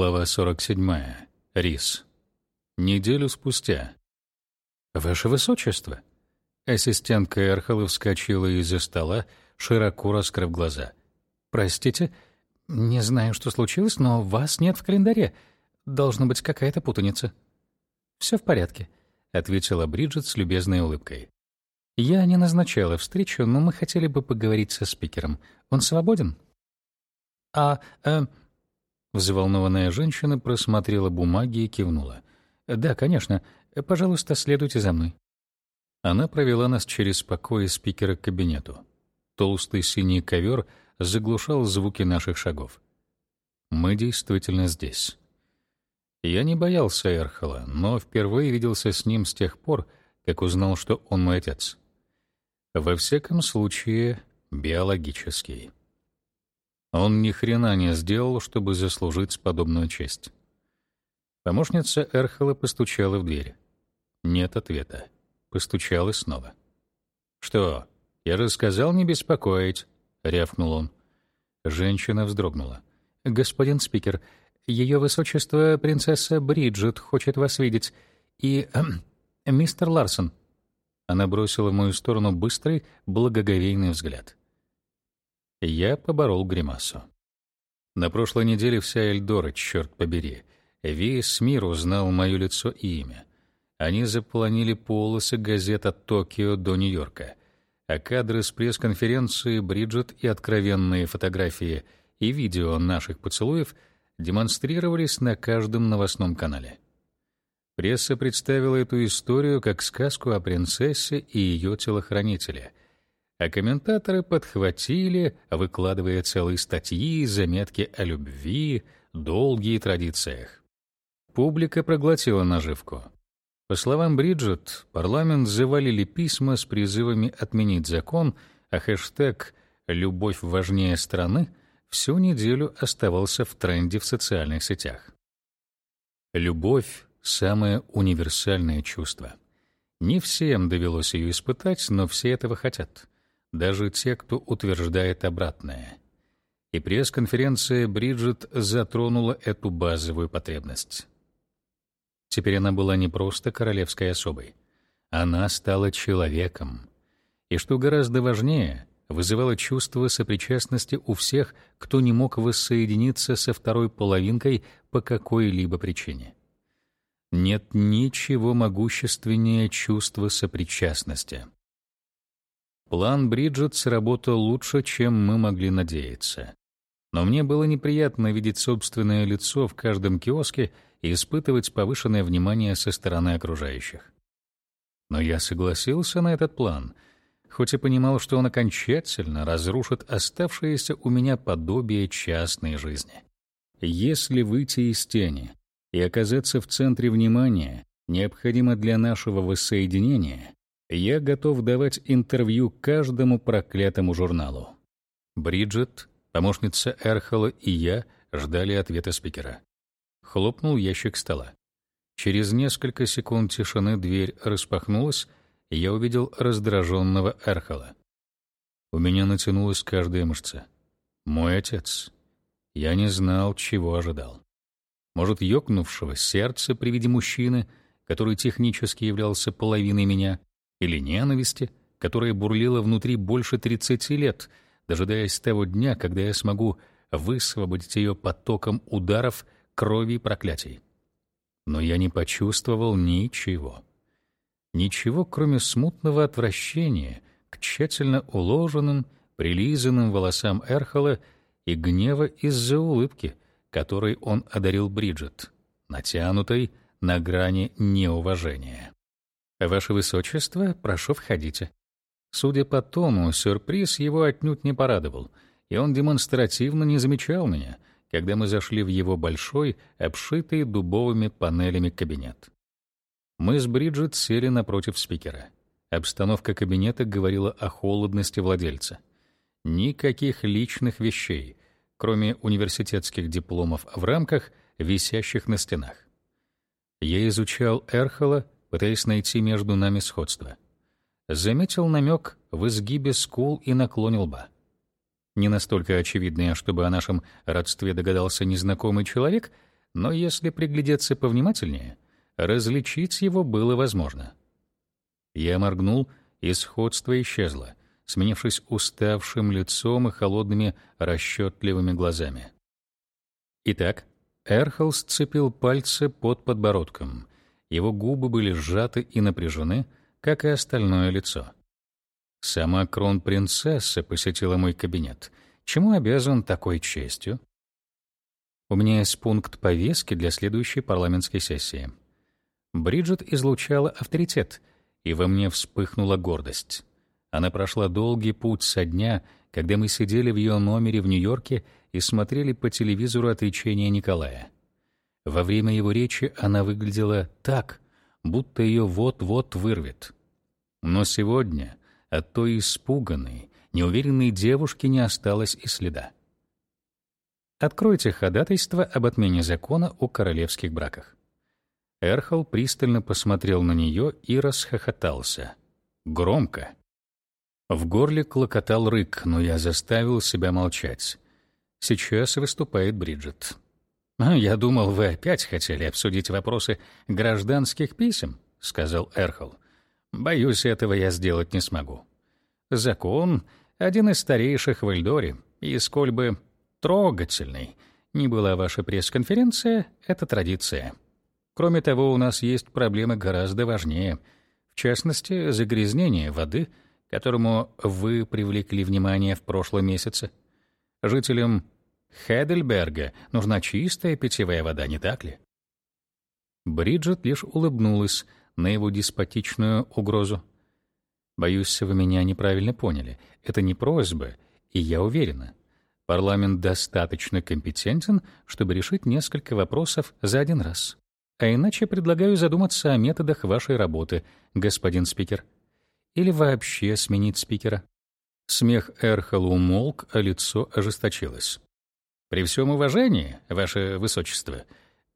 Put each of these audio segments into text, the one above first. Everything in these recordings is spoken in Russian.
Глава 47. Рис. Неделю спустя. «Ваше Высочество!» Ассистентка Эрхола вскочила из-за стола, широко раскрыв глаза. «Простите, не знаю, что случилось, но вас нет в календаре. Должна быть какая-то путаница». «Все в порядке», — ответила Бриджит с любезной улыбкой. «Я не назначала встречу, но мы хотели бы поговорить со спикером. Он свободен?» «А, э, Взволнованная женщина просмотрела бумаги и кивнула. «Да, конечно. Пожалуйста, следуйте за мной». Она провела нас через покои спикера к кабинету. Толстый синий ковер заглушал звуки наших шагов. Мы действительно здесь. Я не боялся Эрхола, но впервые виделся с ним с тех пор, как узнал, что он мой отец. Во всяком случае, биологический. Он ни хрена не сделал, чтобы заслужить подобную честь. Помощница Эрхола постучала в дверь. Нет ответа. Постучала снова. «Что? Я же сказал не беспокоить», — рявкнул он. Женщина вздрогнула. «Господин спикер, ее высочество принцесса Бриджит хочет вас видеть. И... Мистер Ларсон». Она бросила в мою сторону быстрый, благоговейный взгляд. Я поборол гримасу. На прошлой неделе вся Эльдора, черт побери, весь мир узнал мое лицо и имя. Они заполонили полосы газет от Токио до Нью-Йорка, а кадры с пресс-конференции Бриджит и откровенные фотографии и видео наших поцелуев демонстрировались на каждом новостном канале. Пресса представила эту историю как сказку о принцессе и ее телохранителе — а комментаторы подхватили, выкладывая целые статьи, заметки о любви, долгие традициях. Публика проглотила наживку. По словам Бриджит, парламент завалили письма с призывами отменить закон, а хэштег «Любовь важнее страны» всю неделю оставался в тренде в социальных сетях. Любовь — самое универсальное чувство. Не всем довелось ее испытать, но все этого хотят даже те, кто утверждает обратное. И пресс-конференция Бриджит затронула эту базовую потребность. Теперь она была не просто королевской особой. Она стала человеком. И что гораздо важнее, вызывала чувство сопричастности у всех, кто не мог воссоединиться со второй половинкой по какой-либо причине. Нет ничего могущественнее чувства сопричастности. План Бриджит сработал лучше, чем мы могли надеяться. Но мне было неприятно видеть собственное лицо в каждом киоске и испытывать повышенное внимание со стороны окружающих. Но я согласился на этот план, хоть и понимал, что он окончательно разрушит оставшееся у меня подобие частной жизни. Если выйти из тени и оказаться в центре внимания необходимо для нашего воссоединения, я готов давать интервью каждому проклятому журналу. Бриджит, помощница Эрхола и я ждали ответа спикера. Хлопнул ящик стола. Через несколько секунд тишины дверь распахнулась, и я увидел раздраженного Эрхола. У меня натянулась каждая мышца. Мой отец. Я не знал, чего ожидал. Может, ёкнувшего сердца при виде мужчины, который технически являлся половиной меня, или ненависти, которая бурлила внутри больше 30 лет, дожидаясь того дня, когда я смогу высвободить ее потоком ударов, крови и проклятий. Но я не почувствовал ничего. Ничего, кроме смутного отвращения к тщательно уложенным, прилизанным волосам Эрхола и гнева из-за улыбки, которой он одарил Бриджит, натянутой на грани неуважения. «Ваше Высочество, прошу, входите». Судя по тону, сюрприз его отнюдь не порадовал, и он демонстративно не замечал меня, когда мы зашли в его большой, обшитый дубовыми панелями кабинет. Мы с Бриджит сели напротив спикера. Обстановка кабинета говорила о холодности владельца. Никаких личных вещей, кроме университетских дипломов в рамках, висящих на стенах. Я изучал Эрхола, пытаясь найти между нами сходство. Заметил намек в изгибе скул и наклоне лба. Не настолько очевидное, чтобы о нашем родстве догадался незнакомый человек, но если приглядеться повнимательнее, различить его было возможно. Я моргнул, и сходство исчезло, сменившись уставшим лицом и холодными расчетливыми глазами. Итак, Эрхол сцепил пальцы под подбородком. Его губы были сжаты и напряжены, как и остальное лицо. Сама кронпринцесса посетила мой кабинет. Чему обязан такой честью? У меня есть пункт повестки для следующей парламентской сессии. Бриджит излучала авторитет, и во мне вспыхнула гордость. Она прошла долгий путь со дня, когда мы сидели в ее номере в Нью-Йорке и смотрели по телевизору отречение Николая. Во время его речи она выглядела так, будто ее вот-вот вырвет. Но сегодня от той испуганной, неуверенной девушки не осталось и следа. Откройте ходатайство об отмене закона о королевских браках. Эрхол пристально посмотрел на нее и расхохотался. Громко. В горле клокотал рык, но я заставил себя молчать. Сейчас выступает Бриджит. «А, «Я думал, вы опять хотели обсудить вопросы гражданских писем», — сказал Эрхол. «Боюсь, этого я сделать не смогу. Закон — один из старейших в Эльдоре, и сколь бы трогательной не была ваша пресс-конференция, это традиция. Кроме того, у нас есть проблемы гораздо важнее, в частности, загрязнение воды, которому вы привлекли внимание в прошлом месяце. Жителям Хедельберга нужна чистая питьевая вода, не так ли? Бриджит лишь улыбнулась на его деспотичную угрозу. Боюсь, вы меня неправильно поняли. Это не просьба, и я уверена. Парламент достаточно компетентен, чтобы решить несколько вопросов за один раз. А иначе предлагаю задуматься о методах вашей работы, господин спикер. Или вообще сменить спикера. Смех Эрхола умолк, а лицо ожесточилось. При всем уважении, ваше высочество,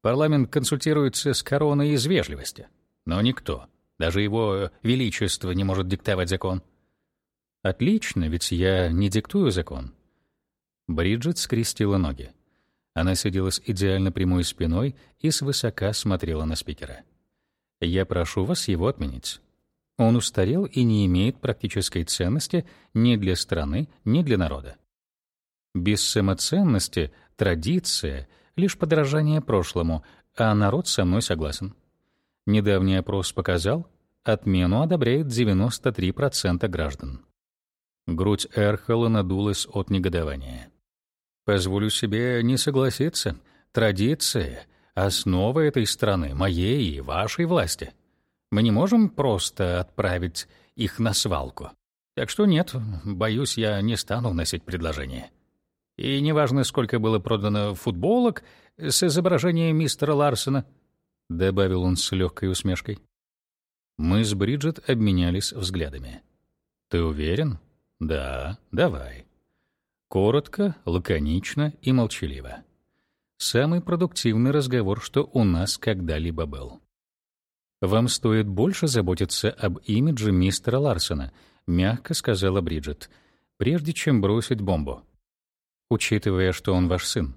парламент консультируется с короной из вежливости, но никто, даже его величество не может диктовать закон. Отлично, ведь я не диктую закон. Бриджит скрестила ноги. Она сидела с идеально прямой спиной и свысока смотрела на спикера. Я прошу вас его отменить. Он устарел и не имеет практической ценности ни для страны, ни для народа. Без самоценности традиция — лишь подражание прошлому, а народ со мной согласен. Недавний опрос показал, отмену одобряет 93% граждан. Грудь Эрхола надулась от негодования. Позволю себе не согласиться. Традиция — основа этой страны, моей и вашей власти. Мы не можем просто отправить их на свалку. Так что нет, боюсь, я не стану вносить предложение. И неважно, сколько было продано футболок с изображением мистера Ларсона, — добавил он с легкой усмешкой. Мы с Бриджит обменялись взглядами. «Ты уверен?» «Да, давай». Коротко, лаконично и молчаливо. Самый продуктивный разговор, что у нас когда-либо был. «Вам стоит больше заботиться об имидже мистера Ларсона», — мягко сказала Бриджит, «прежде чем бросить бомбу учитывая, что он ваш сын.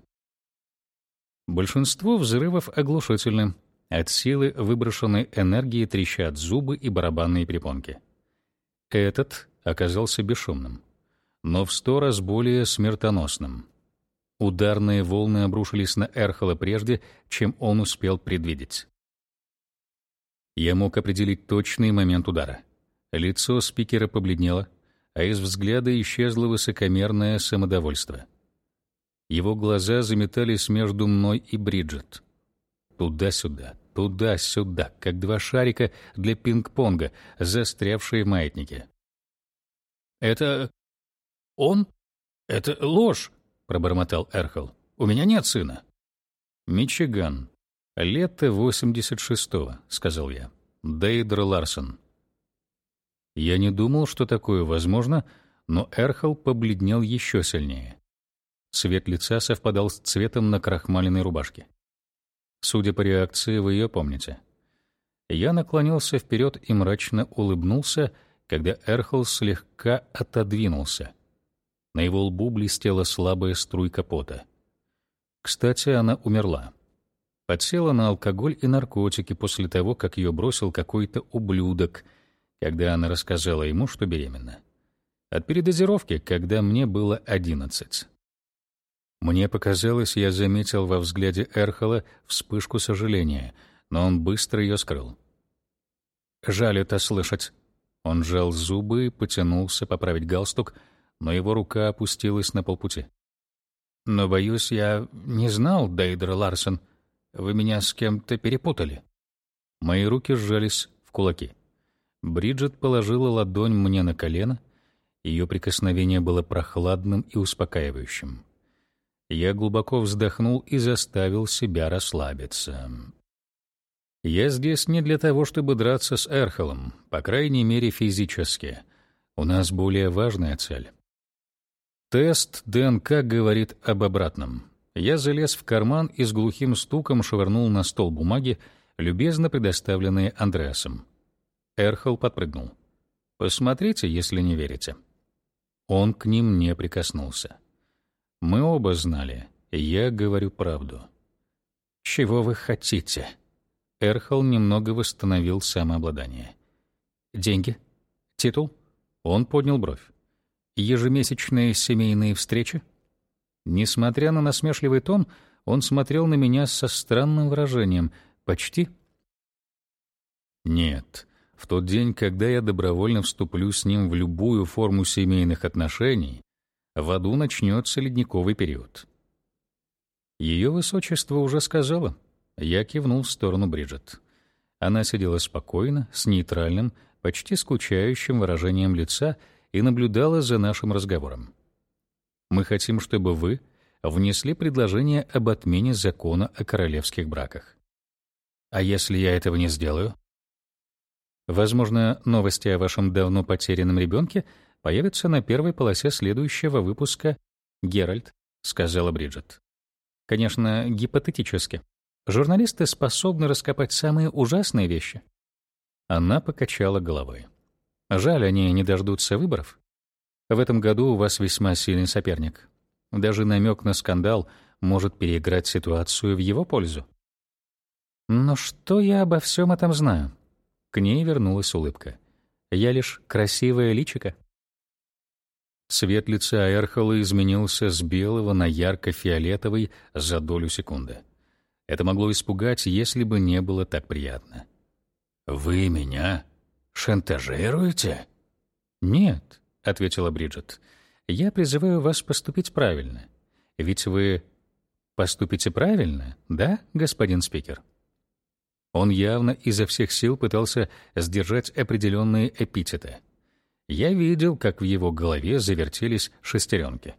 Большинство взрывов оглушительны. От силы выброшенной энергии трещат зубы и барабанные перепонки. Этот оказался бесшумным, но в сто раз более смертоносным. Ударные волны обрушились на Эрхола прежде, чем он успел предвидеть. Я мог определить точный момент удара. Лицо спикера побледнело, а из взгляда исчезло высокомерное самодовольство — его глаза заметались между мной и Бриджит. Туда-сюда, туда-сюда, как два шарика для пинг-понга, застрявшие в маятнике. «Это... он? Это ложь!» — пробормотал Эрхол. «У меня нет сына». «Мичиган. Лето 86-го», — сказал я. Дейдр Ларсон. Я не думал, что такое возможно, но Эрхол побледнел еще сильнее. Цвет лица совпадал с цветом на крахмаленной рубашке. Судя по реакции, вы ее помните. Я наклонился вперед и мрачно улыбнулся, когда Эрхол слегка отодвинулся. На его лбу блестела слабая струйка пота. Кстати, она умерла. Подсела на алкоголь и наркотики после того, как ее бросил какой-то ублюдок, когда она рассказала ему, что беременна. От передозировки, когда мне было одиннадцать. Мне показалось, я заметил во взгляде Эрхола вспышку сожаления, но он быстро ее скрыл. «Жаль это слышать». Он сжал зубы и потянулся поправить галстук, но его рука опустилась на полпути. «Но, боюсь, я не знал, Дейдер Ларсон. Вы меня с кем-то перепутали». Мои руки сжались в кулаки. Бриджит положила ладонь мне на колено. Ее прикосновение было прохладным и успокаивающим. Я глубоко вздохнул и заставил себя расслабиться. Я здесь не для того, чтобы драться с Эрхолом, по крайней мере, физически. У нас более важная цель. Тест ДНК говорит об обратном. Я залез в карман и с глухим стуком швырнул на стол бумаги, любезно предоставленные Андреасом. Эрхол подпрыгнул. «Посмотрите, если не верите». Он к ним не прикоснулся. Мы оба знали, я говорю правду. «Чего вы хотите?» Эрхол немного восстановил самообладание. «Деньги? Титул?» Он поднял бровь. «Ежемесячные семейные встречи?» Несмотря на насмешливый тон, он смотрел на меня со странным выражением. «Почти?» «Нет. В тот день, когда я добровольно вступлю с ним в любую форму семейных отношений, в аду начнется ледниковый период. Ее высочество уже сказала. Я кивнул в сторону Бриджит. Она сидела спокойно, с нейтральным, почти скучающим выражением лица и наблюдала за нашим разговором. Мы хотим, чтобы вы внесли предложение об отмене закона о королевских браках. А если я этого не сделаю? Возможно, новости о вашем давно потерянном ребенке появится на первой полосе следующего выпуска «Геральт», — сказала Бриджит. Конечно, гипотетически. Журналисты способны раскопать самые ужасные вещи. Она покачала головой. Жаль, они не дождутся выборов. В этом году у вас весьма сильный соперник. Даже намек на скандал может переиграть ситуацию в его пользу. Но что я обо всем этом знаю? К ней вернулась улыбка. Я лишь красивая личика. Цвет лица Эрхола изменился с белого на ярко-фиолетовый за долю секунды. Это могло испугать, если бы не было так приятно. «Вы меня шантажируете?» «Нет», — ответила Бриджит. «Я призываю вас поступить правильно. Ведь вы поступите правильно, да, господин спикер?» Он явно изо всех сил пытался сдержать определенные эпитеты — я видел, как в его голове завертелись шестеренки.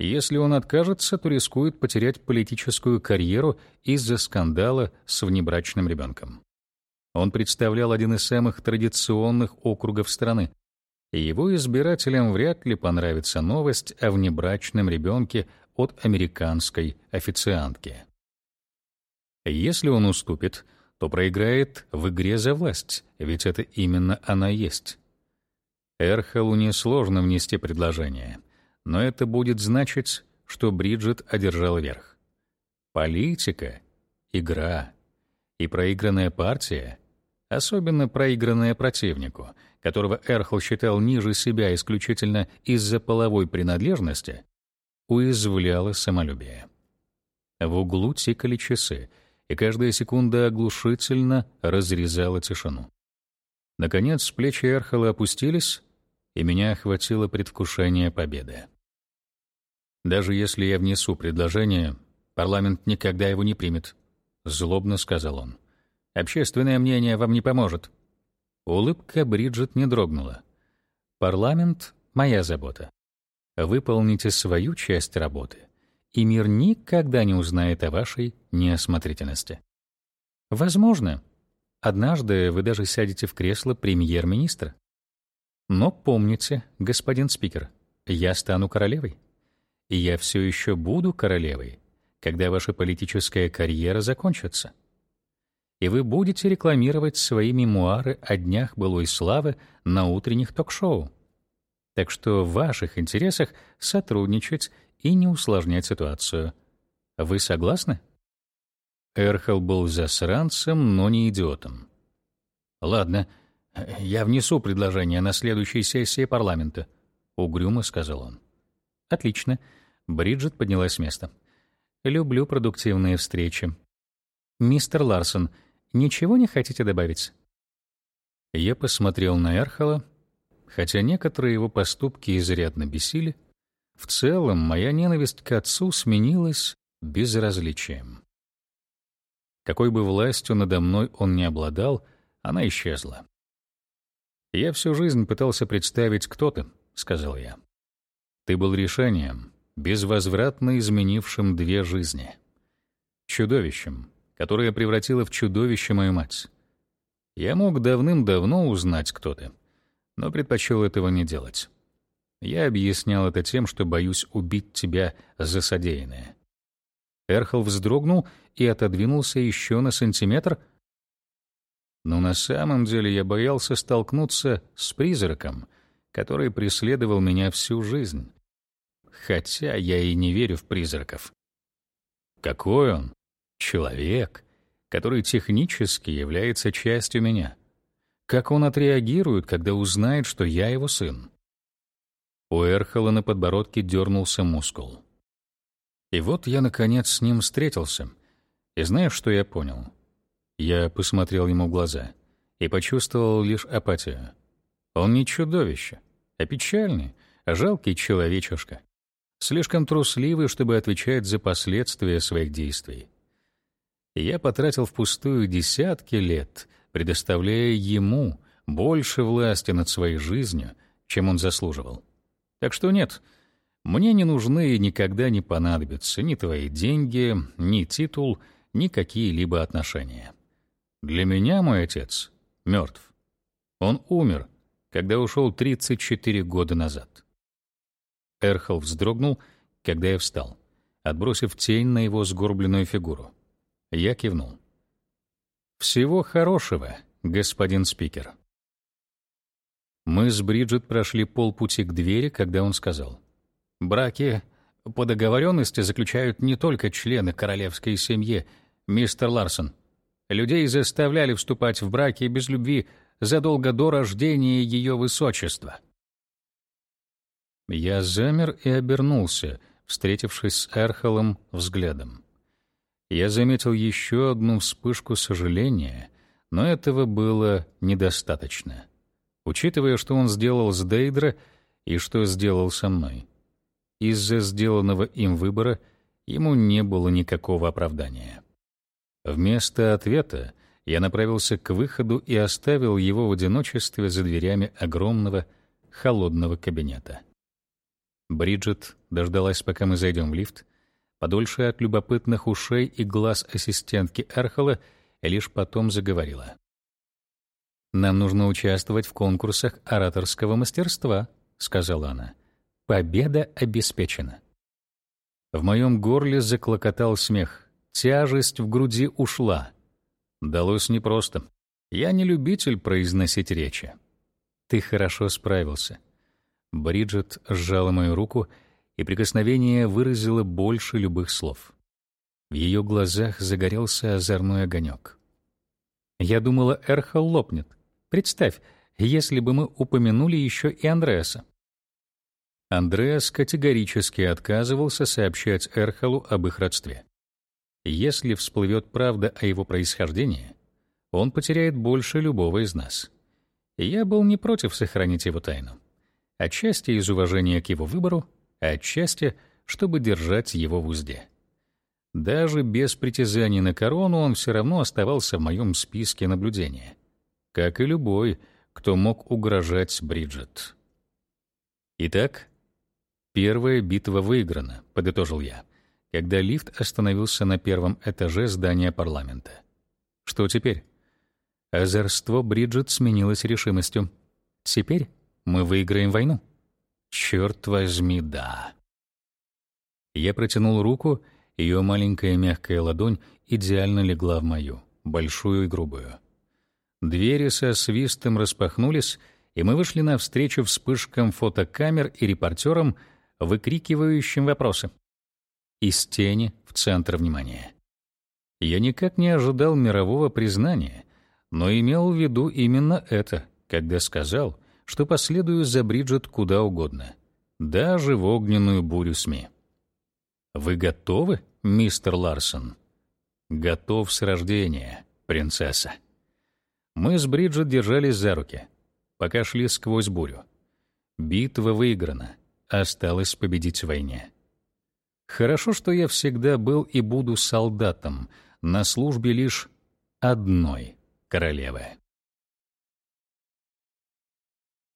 Если он откажется, то рискует потерять политическую карьеру из-за скандала с внебрачным ребенком. Он представлял один из самых традиционных округов страны, и его избирателям вряд ли понравится новость о внебрачном ребенке от американской официантки. Если он уступит, то проиграет в игре за власть, ведь это именно она есть. Эрхелу несложно внести предложение, но это будет значить, что Бриджит одержал верх. Политика — игра, и проигранная партия, особенно проигранная противнику, которого Эрхел считал ниже себя исключительно из-за половой принадлежности, уязвляла самолюбие. В углу тикали часы, и каждая секунда оглушительно разрезала тишину. Наконец, плечи Эрхела опустились, и меня охватило предвкушение победы. «Даже если я внесу предложение, парламент никогда его не примет», — злобно сказал он. «Общественное мнение вам не поможет». Улыбка Бриджит не дрогнула. «Парламент — моя забота. Выполните свою часть работы, и мир никогда не узнает о вашей неосмотрительности. Возможно, однажды вы даже сядете в кресло премьер-министра. Но помните, господин спикер, я стану королевой. И я все еще буду королевой, когда ваша политическая карьера закончится. И вы будете рекламировать свои мемуары о днях былой славы на утренних ток-шоу. Так что в ваших интересах сотрудничать и не усложнять ситуацию. Вы согласны? Эрхел был засранцем, но не идиотом. «Ладно, я внесу предложение на следующей сессии парламента», — угрюмо сказал он. «Отлично». Бриджит поднялась с места. «Люблю продуктивные встречи. Мистер Ларсон, ничего не хотите добавить?» Я посмотрел на Эрхала, хотя некоторые его поступки изрядно бесили, в целом моя ненависть к отцу сменилась безразличием. Какой бы властью надо мной он не обладал, она исчезла. «Я всю жизнь пытался представить, кто ты», — сказал я. «Ты был решением, безвозвратно изменившим две жизни. Чудовищем, которое превратило в чудовище мою мать. Я мог давным-давно узнать, кто ты, но предпочел этого не делать. Я объяснял это тем, что боюсь убить тебя за содеянное. Эрхол вздрогнул и отодвинулся еще на сантиметр. Но на самом деле я боялся столкнуться с призраком, который преследовал меня всю жизнь. Хотя я и не верю в призраков. Какой он? Человек, который технически является частью меня. Как он отреагирует, когда узнает, что я его сын? У Эрхола на подбородке дернулся мускул. И вот я, наконец, с ним встретился. И знаешь, что я понял? Я посмотрел ему в глаза и почувствовал лишь апатию. Он не чудовище, а печальный, а жалкий человечишка. Слишком трусливый, чтобы отвечать за последствия своих действий. Я потратил впустую десятки лет, предоставляя ему больше власти над своей жизнью, чем он заслуживал. Так что нет — мне не нужны и никогда не понадобятся ни твои деньги, ни титул, ни какие-либо отношения. Для меня мой отец мертв. Он умер, когда ушел 34 года назад. Эрхол вздрогнул, когда я встал, отбросив тень на его сгорбленную фигуру. Я кивнул. «Всего хорошего, господин спикер». Мы с Бриджит прошли полпути к двери, когда он сказал — Браки по договоренности заключают не только члены королевской семьи, мистер Ларсон. Людей заставляли вступать в браки без любви задолго до рождения ее высочества. Я замер и обернулся, встретившись с Эрхолом взглядом. Я заметил еще одну вспышку сожаления, но этого было недостаточно, учитывая, что он сделал с Дейдра и что сделал со мной. Из-за сделанного им выбора ему не было никакого оправдания. Вместо ответа я направился к выходу и оставил его в одиночестве за дверями огромного холодного кабинета. Бриджит дождалась, пока мы зайдем в лифт, подольше от любопытных ушей и глаз ассистентки Эрхола, и лишь потом заговорила. «Нам нужно участвовать в конкурсах ораторского мастерства», — сказала она. Победа обеспечена. В моем горле заклокотал смех. Тяжесть в груди ушла. Далось непросто. Я не любитель произносить речи. Ты хорошо справился. Бриджит сжала мою руку, и прикосновение выразило больше любых слов. В ее глазах загорелся озорной огонек. Я думала, Эрхол лопнет. Представь, если бы мы упомянули еще и Андреаса. Андреас категорически отказывался сообщать Эрхалу об их родстве. Если всплывет правда о его происхождении, он потеряет больше любого из нас. Я был не против сохранить его тайну. Отчасти из уважения к его выбору, отчасти, чтобы держать его в узде. Даже без притязаний на корону он все равно оставался в моем списке наблюдения. Как и любой, кто мог угрожать Бриджит. Итак, «Первая битва выиграна», — подытожил я, когда лифт остановился на первом этаже здания парламента. «Что теперь?» Озорство Бриджит сменилось решимостью. «Теперь мы выиграем войну». «Черт возьми, да». Я протянул руку, ее маленькая мягкая ладонь идеально легла в мою, большую и грубую. Двери со свистом распахнулись, и мы вышли навстречу вспышкам фотокамер и репортерам, выкрикивающим вопросы. Из тени в центр внимания. Я никак не ожидал мирового признания, но имел в виду именно это, когда сказал, что последую за Бриджит куда угодно, даже в огненную бурю СМИ. «Вы готовы, мистер Ларсон?» «Готов с рождения, принцесса». Мы с Бриджит держались за руки, пока шли сквозь бурю. Битва выиграна, осталось победить в войне. Хорошо, что я всегда был и буду солдатом, на службе лишь одной королевы.